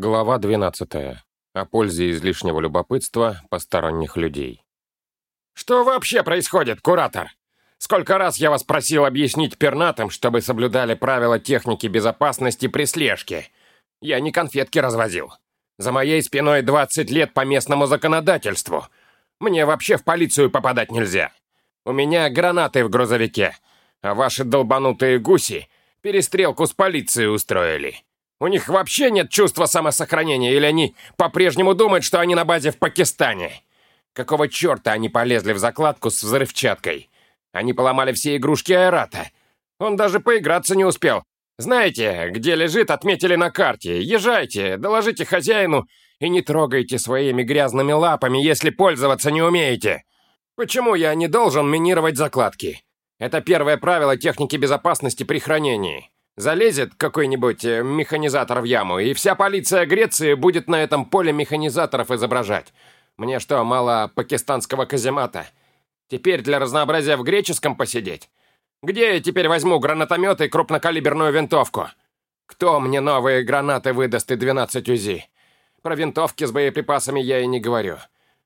Глава 12. О пользе излишнего любопытства посторонних людей. «Что вообще происходит, куратор? Сколько раз я вас просил объяснить пернатым, чтобы соблюдали правила техники безопасности при слежке? Я не конфетки развозил. За моей спиной 20 лет по местному законодательству. Мне вообще в полицию попадать нельзя. У меня гранаты в грузовике, а ваши долбанутые гуси перестрелку с полицией устроили. У них вообще нет чувства самосохранения, или они по-прежнему думают, что они на базе в Пакистане? Какого черта они полезли в закладку с взрывчаткой? Они поломали все игрушки Айрата. Он даже поиграться не успел. Знаете, где лежит, отметили на карте. Езжайте, доложите хозяину и не трогайте своими грязными лапами, если пользоваться не умеете. Почему я не должен минировать закладки? Это первое правило техники безопасности при хранении. Залезет какой-нибудь э, механизатор в яму, и вся полиция Греции будет на этом поле механизаторов изображать. Мне что, мало пакистанского каземата? Теперь для разнообразия в греческом посидеть? Где я теперь возьму гранатомет и крупнокалиберную винтовку? Кто мне новые гранаты выдаст и 12 УЗИ? Про винтовки с боеприпасами я и не говорю.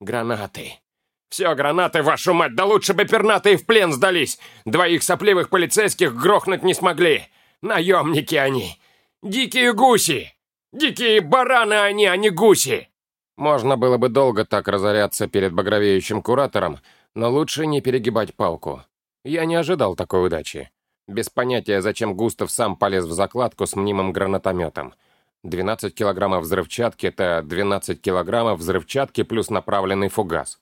Гранаты. Все, гранаты, вашу мать, да лучше бы пернатые в плен сдались. Двоих сопливых полицейских грохнуть не смогли. Наемники они! Дикие гуси! Дикие бараны они, а не гуси!» Можно было бы долго так разоряться перед багровеющим куратором, но лучше не перегибать палку. Я не ожидал такой удачи. Без понятия, зачем Густав сам полез в закладку с мнимым гранатометом. 12 килограммов взрывчатки — это 12 килограммов взрывчатки плюс направленный фугас.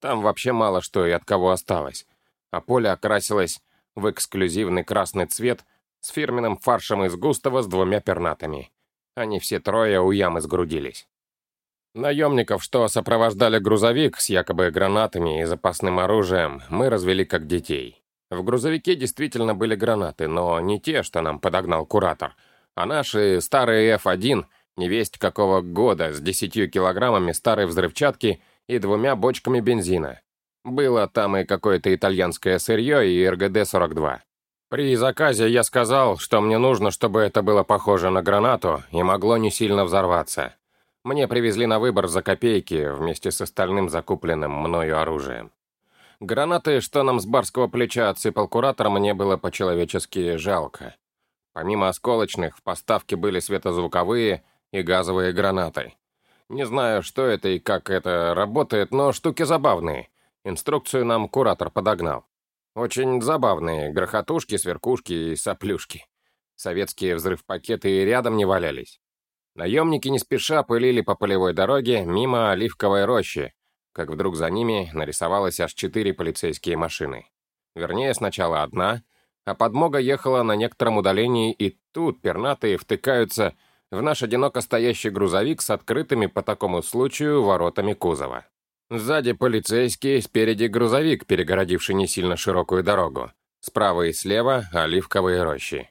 Там вообще мало что и от кого осталось. А поле окрасилось в эксклюзивный красный цвет — с фирменным фаршем из густого с двумя пернатами. Они все трое у ямы сгрудились. Наемников, что сопровождали грузовик с якобы гранатами и запасным оружием, мы развели как детей. В грузовике действительно были гранаты, но не те, что нам подогнал куратор, а наши старые F1, невесть какого года, с 10 килограммами старой взрывчатки и двумя бочками бензина. Было там и какое-то итальянское сырье и РГД-42. При заказе я сказал, что мне нужно, чтобы это было похоже на гранату и могло не сильно взорваться. Мне привезли на выбор за копейки вместе с остальным закупленным мною оружием. Гранаты, что нам с барского плеча отсыпал куратор, мне было по-человечески жалко. Помимо осколочных, в поставке были светозвуковые и газовые гранаты. Не знаю, что это и как это работает, но штуки забавные. Инструкцию нам куратор подогнал. Очень забавные грохотушки, сверкушки и соплюшки. Советские взрыв-пакеты рядом не валялись. Наемники не спеша пылили по полевой дороге мимо оливковой рощи, как вдруг за ними нарисовалось аж четыре полицейские машины. Вернее, сначала одна, а подмога ехала на некотором удалении, и тут пернатые втыкаются в наш одиноко стоящий грузовик с открытыми по такому случаю воротами кузова. Сзади полицейский, спереди грузовик, перегородивший не сильно широкую дорогу. Справа и слева — оливковые рощи.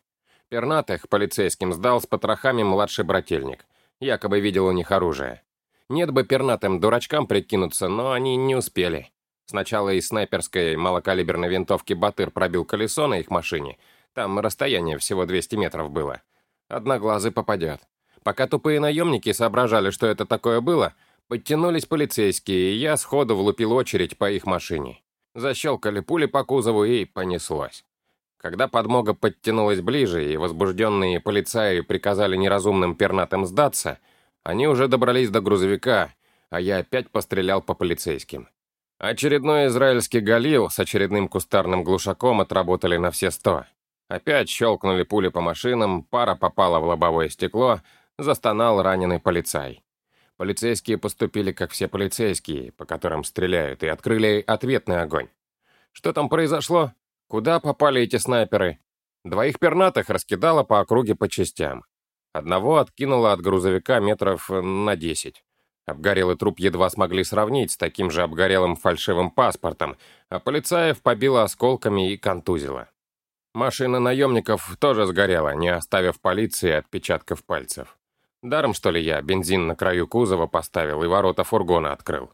Пернатых полицейским сдал с потрохами младший брательник. Якобы видел у них оружие. Нет бы пернатым дурачкам прикинуться, но они не успели. Сначала из снайперской малокалиберной винтовки «Батыр» пробил колесо на их машине. Там расстояние всего 200 метров было. Одноглазый попадет. Пока тупые наемники соображали, что это такое было — Подтянулись полицейские, и я сходу влупил очередь по их машине. Защелкали пули по кузову, и понеслось. Когда подмога подтянулась ближе, и возбужденные полицаи приказали неразумным пернатым сдаться, они уже добрались до грузовика, а я опять пострелял по полицейским. Очередной израильский галил с очередным кустарным глушаком отработали на все сто. Опять щелкнули пули по машинам, пара попала в лобовое стекло, застонал раненый полицай. Полицейские поступили, как все полицейские, по которым стреляют, и открыли ответный огонь. Что там произошло? Куда попали эти снайперы? Двоих пернатых раскидало по округе по частям. Одного откинуло от грузовика метров на десять. Обгорелый труп едва смогли сравнить с таким же обгорелым фальшивым паспортом, а полицаев побило осколками и контузило. Машина наемников тоже сгорела, не оставив полиции отпечатков пальцев. Даром, что ли, я бензин на краю кузова поставил и ворота фургона открыл.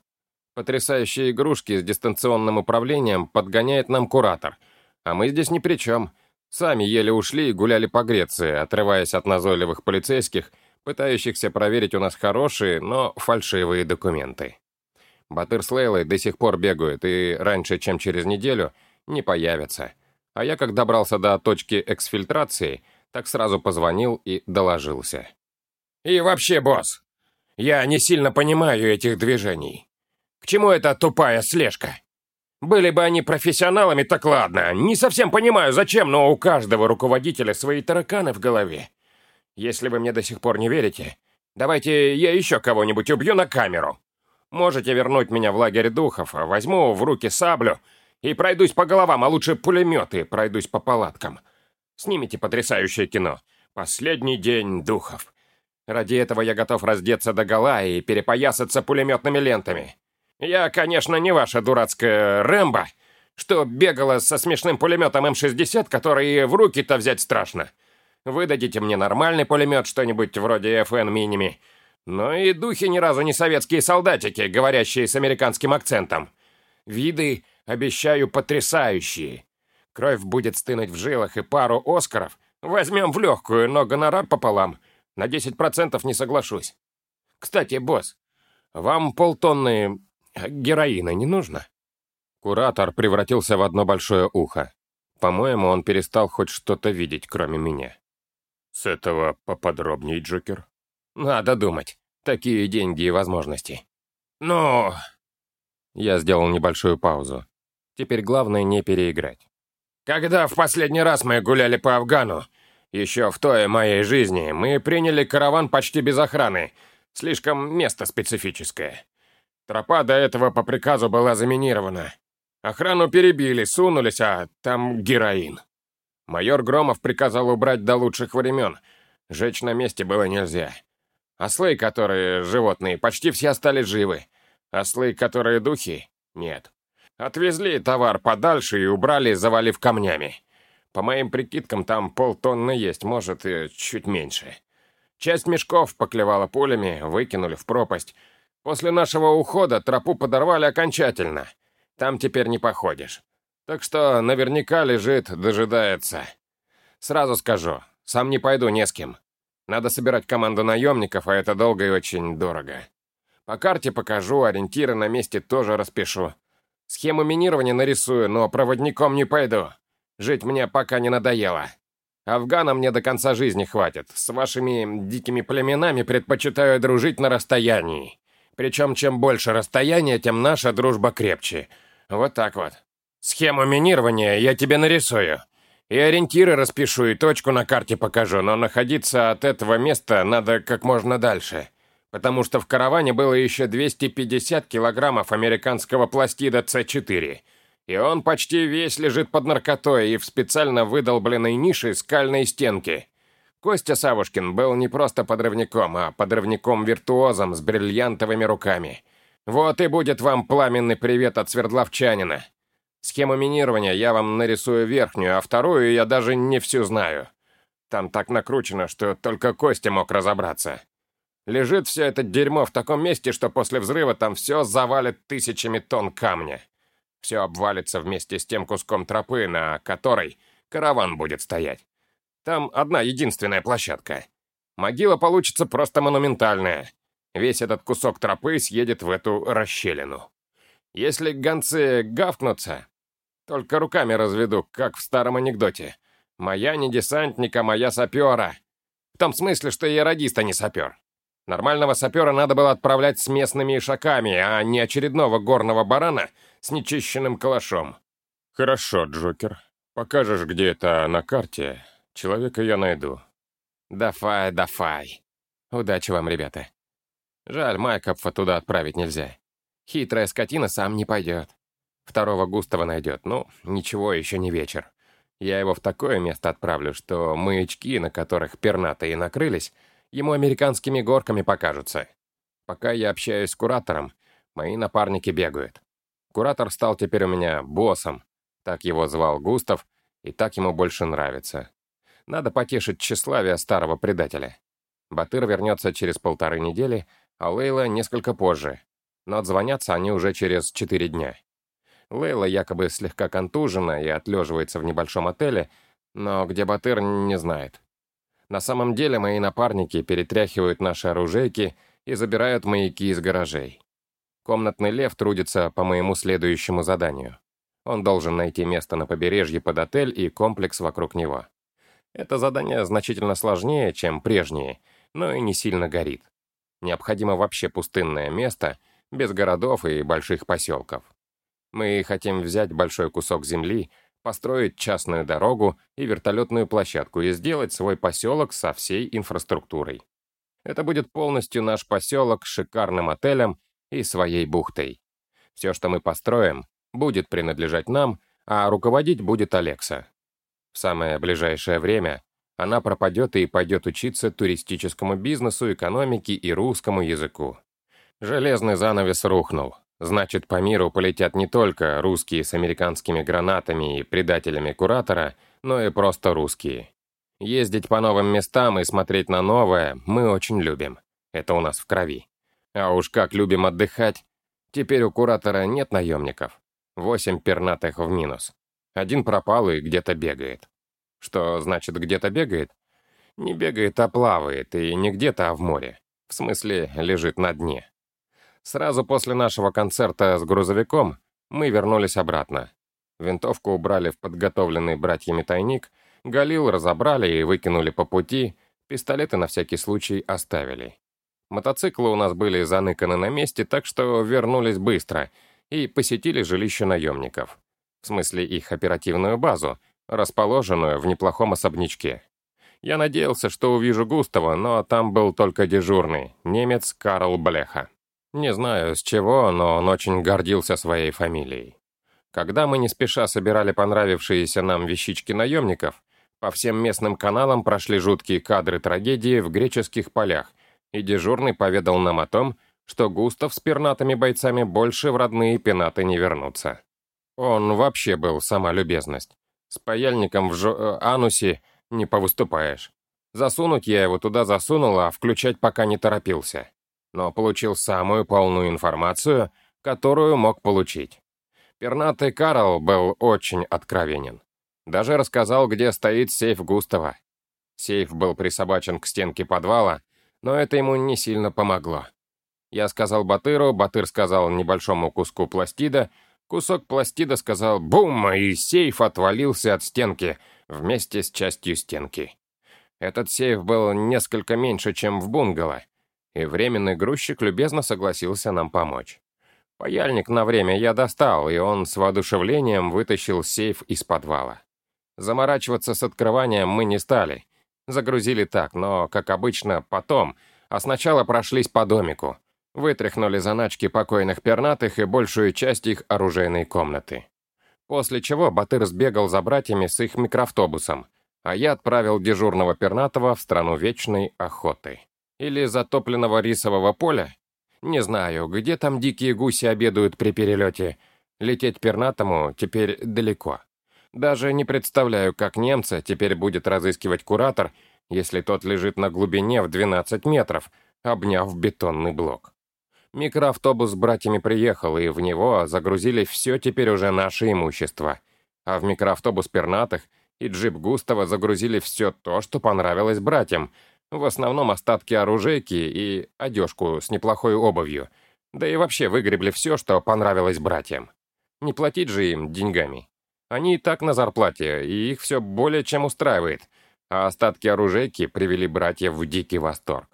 Потрясающие игрушки с дистанционным управлением подгоняет нам куратор. А мы здесь ни при чем. Сами еле ушли и гуляли по Греции, отрываясь от назойливых полицейских, пытающихся проверить у нас хорошие, но фальшивые документы. Батыр с Лейлой до сих пор бегают и раньше, чем через неделю, не появятся. А я, как добрался до точки эксфильтрации, так сразу позвонил и доложился. «И вообще, босс, я не сильно понимаю этих движений. К чему эта тупая слежка? Были бы они профессионалами, так ладно. Не совсем понимаю, зачем, но у каждого руководителя свои тараканы в голове. Если вы мне до сих пор не верите, давайте я еще кого-нибудь убью на камеру. Можете вернуть меня в лагерь духов, возьму в руки саблю и пройдусь по головам, а лучше пулеметы пройдусь по палаткам. Снимите потрясающее кино. Последний день духов. Ради этого я готов раздеться до гола и перепоясаться пулеметными лентами. Я, конечно, не ваша дурацкая Рэмбо, что бегала со смешным пулеметом М-60, который в руки-то взять страшно. Вы дадите мне нормальный пулемет, что-нибудь вроде FN Миними. Но и духи ни разу не советские солдатики, говорящие с американским акцентом. Виды, обещаю, потрясающие. Кровь будет стынуть в жилах, и пару Оскаров возьмем в легкую, но гонорар пополам. На 10% не соглашусь. Кстати, босс, вам полтонны героина не нужно?» Куратор превратился в одно большое ухо. По-моему, он перестал хоть что-то видеть, кроме меня. «С этого поподробней, Джокер?» «Надо думать. Такие деньги и возможности». «Ну...» Я сделал небольшую паузу. Теперь главное не переиграть. «Когда в последний раз мы гуляли по Афгану, еще в той моей жизни, мы приняли караван почти без охраны. Слишком место специфическое. Тропа до этого по приказу была заминирована. Охрану перебили, сунулись, а там героин. Майор Громов приказал убрать до лучших времен. Жечь на месте было нельзя. Ослы, которые животные, почти все остались живы. Ослы, которые духи, нет. Отвезли товар подальше и убрали, завалив камнями. По моим прикидкам, там полтонны есть, может, и чуть меньше. Часть мешков поклевала пулями, выкинули в пропасть. После нашего ухода тропу подорвали окончательно. Там теперь не походишь. Так что наверняка лежит, дожидается. Сразу скажу, сам не пойду не с кем. Надо собирать команду наемников, а это долго и очень дорого. По карте покажу, ориентиры на месте тоже распишу. Схему минирования нарисую, но проводником не пойду. Жить мне пока не надоело. Афгана мне до конца жизни хватит. С вашими дикими племенами предпочитаю дружить на расстоянии. Причем чем больше расстояние, тем наша дружба крепче. Вот так вот. Схему минирования я тебе нарисую. И ориентиры распишу, и точку на карте покажу, но находиться от этого места надо как можно дальше. Потому что в караване было еще 250 килограммов американского пластида С4. И он почти весь лежит под наркотой и в специально выдолбленной нише скальной стенки. Костя Савушкин был не просто подрывником, а подрывником-виртуозом с бриллиантовыми руками. Вот и будет вам пламенный привет от Свердловчанина. Схему минирования я вам нарисую верхнюю, а вторую я даже не всю знаю. Там так накручено, что только Костя мог разобраться. Лежит все это дерьмо в таком месте, что после взрыва там все завалит тысячами тонн камня. Все обвалится вместе с тем куском тропы, на которой караван будет стоять. Там одна единственная площадка. Могила получится просто монументальная. Весь этот кусок тропы съедет в эту расщелину. Если гонцы гавкнутся, только руками разведу, как в старом анекдоте. Моя не десантника, моя сапера. В том смысле, что я радиста не сапер. Нормального сапера надо было отправлять с местными ишаками, а не очередного горного барана с нечищенным калашом. Хорошо, Джокер. Покажешь, где это на карте. Человека я найду. Дафай, дафай. Удачи вам, ребята. Жаль, Майкопфа туда отправить нельзя. Хитрая скотина сам не пойдет. Второго Густава найдет. Ну, ничего, еще не вечер. Я его в такое место отправлю, что маячки, на которых пернатые накрылись, ему американскими горками покажутся. Пока я общаюсь с куратором, мои напарники бегают. Куратор стал теперь у меня боссом. Так его звал Густав, и так ему больше нравится. Надо потешить тщеславие старого предателя. Батыр вернется через полторы недели, а Лейла несколько позже. Но отзвонятся они уже через четыре дня. Лейла якобы слегка контужена и отлеживается в небольшом отеле, но где Батыр не знает. На самом деле мои напарники перетряхивают наши оружейки и забирают маяки из гаражей. Комнатный лев трудится по моему следующему заданию. Он должен найти место на побережье под отель и комплекс вокруг него. Это задание значительно сложнее, чем прежние, но и не сильно горит. Необходимо вообще пустынное место, без городов и больших поселков. Мы хотим взять большой кусок земли, построить частную дорогу и вертолетную площадку и сделать свой поселок со всей инфраструктурой. Это будет полностью наш поселок с шикарным отелем и своей бухтой. Все, что мы построим, будет принадлежать нам, а руководить будет Алекса. В самое ближайшее время она пропадет и пойдет учиться туристическому бизнесу, экономике и русскому языку. Железный занавес рухнул. Значит, по миру полетят не только русские с американскими гранатами и предателями Куратора, но и просто русские. Ездить по новым местам и смотреть на новое мы очень любим. Это у нас в крови. А уж как любим отдыхать. Теперь у Куратора нет наемников. Восемь пернатых в минус. Один пропал и где-то бегает. Что значит где-то бегает? Не бегает, а плавает, и не где-то, а в море. В смысле, лежит на дне. Сразу после нашего концерта с грузовиком мы вернулись обратно. Винтовку убрали в подготовленный братьями тайник, Галил разобрали и выкинули по пути, пистолеты на всякий случай оставили. Мотоциклы у нас были заныканы на месте, так что вернулись быстро и посетили жилище наемников. В смысле их оперативную базу, расположенную в неплохом особнячке. Я надеялся, что увижу Густава, но там был только дежурный, немец Карл Блеха. Не знаю с чего, но он очень гордился своей фамилией. Когда мы не спеша собирали понравившиеся нам вещички наемников, по всем местным каналам прошли жуткие кадры трагедии в греческих полях, и дежурный поведал нам о том, что Густав с пернатыми бойцами больше в родные пенаты не вернутся. Он вообще был сама любезность. С паяльником в жо э, анусе не повыступаешь. Засунуть я его туда засунул, а включать пока не торопился но получил самую полную информацию, которую мог получить. Пернатый Карл был очень откровенен. Даже рассказал, где стоит сейф Густава. Сейф был присобачен к стенке подвала, но это ему не сильно помогло. Я сказал Батыру, Батыр сказал небольшому куску пластида, кусок пластида сказал «бум», и сейф отвалился от стенки вместе с частью стенки. Этот сейф был несколько меньше, чем в бунгало, и временный грузчик любезно согласился нам помочь. Паяльник на время я достал, и он с воодушевлением вытащил сейф из подвала. Заморачиваться с открыванием мы не стали. Загрузили так, но, как обычно, потом, а сначала прошлись по домику. Вытряхнули заначки покойных пернатых и большую часть их оружейной комнаты. После чего Батыр сбегал за братьями с их микроавтобусом, а я отправил дежурного пернатого в страну вечной охоты. Или затопленного рисового поля? Не знаю, где там дикие гуси обедают при перелете. Лететь пернатому теперь далеко. Даже не представляю, как немца теперь будет разыскивать куратор, если тот лежит на глубине в 12 метров, обняв бетонный блок. Микроавтобус с братьями приехал, и в него загрузили все теперь уже наше имущество. А в микроавтобус пернатых и джип Густава загрузили все то, что понравилось братьям, в основном остатки оружейки и одежку с неплохой обувью. Да и вообще выгребли все, что понравилось братьям. Не платить же им деньгами. Они и так на зарплате, и их все более чем устраивает. А остатки оружейки привели братьев в дикий восторг.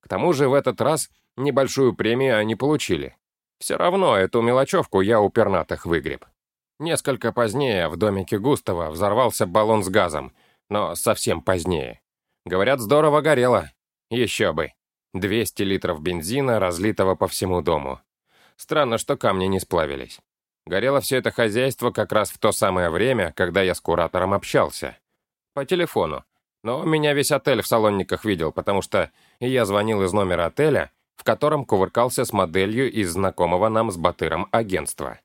К тому же в этот раз небольшую премию они получили. Все равно эту мелочевку я у пернатых выгреб. Несколько позднее в домике Густава взорвался баллон с газом, но совсем позднее. Говорят, здорово горело. Еще бы. 200 литров бензина, разлитого по всему дому. Странно, что камни не сплавились. Горело все это хозяйство как раз в то самое время, когда я с куратором общался. По телефону. Но меня весь отель в салонниках видел, потому что я звонил из номера отеля, в котором кувыркался с моделью из знакомого нам с Батыром агентства.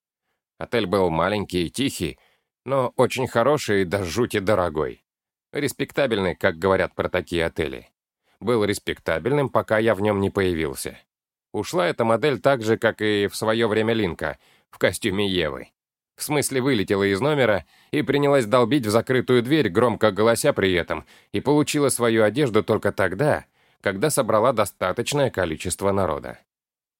Отель был маленький и тихий, но очень хороший и до жути дорогой. Респектабельный, как говорят про такие отели. Был респектабельным, пока я в нем не появился. Ушла эта модель так же, как и в свое время Линка, в костюме Евы. В смысле, вылетела из номера и принялась долбить в закрытую дверь, громко голося при этом, и получила свою одежду только тогда, когда собрала достаточное количество народа.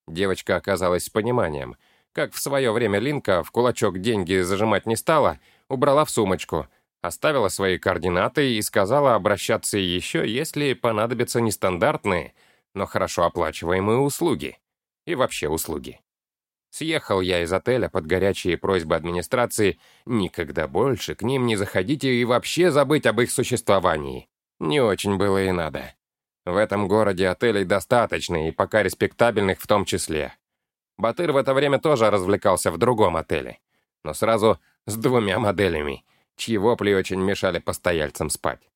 Девочка оказалась с пониманием. Как в свое время Линка в кулачок деньги зажимать не стала, убрала в сумочку, оставила свои координаты и сказала обращаться еще, если понадобятся нестандартные, но хорошо оплачиваемые услуги. И вообще услуги. Съехал я из отеля под горячие просьбы администрации никогда больше к ним не заходите и вообще забыть об их существовании. Не очень было и надо. В этом городе отелей достаточно, и пока респектабельных в том числе. Батыр в это время тоже развлекался в другом отеле, но сразу с двумя моделями, чьи вопли очень мешали постояльцам спать.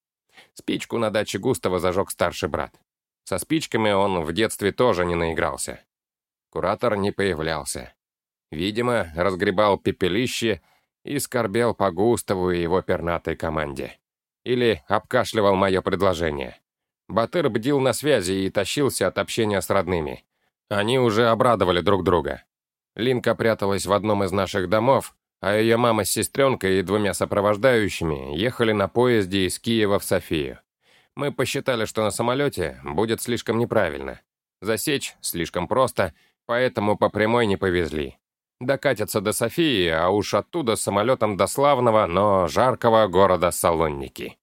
Спичку на даче Густава зажег старший брат. Со спичками он в детстве тоже не наигрался. Куратор не появлялся. Видимо, разгребал пепелище и скорбел по Густаву и его пернатой команде. Или обкашливал мое предложение. Батыр бдил на связи и тащился от общения с родными. Они уже обрадовали друг друга. Линка пряталась в одном из наших домов, а ее мама с сестренкой и двумя сопровождающими ехали на поезде из Киева в Софию. Мы посчитали, что на самолете будет слишком неправильно. Засечь слишком просто, поэтому по прямой не повезли. Докатятся до Софии, а уж оттуда самолетом до славного, но жаркого города Салонники.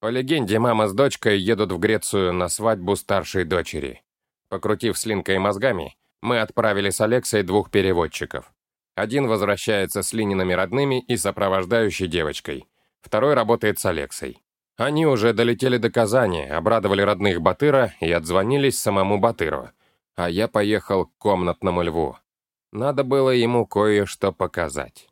По легенде, мама с дочкой едут в Грецию на свадьбу старшей дочери. Покрутив с мозгами, мы отправили с Алексой двух переводчиков. Один возвращается с Линиными родными и сопровождающей девочкой. Второй работает с Алексой. Они уже долетели до Казани, обрадовали родных Батыра и отзвонились самому Батыру – а я поехал к комнатному льву. Надо было ему кое-что показать.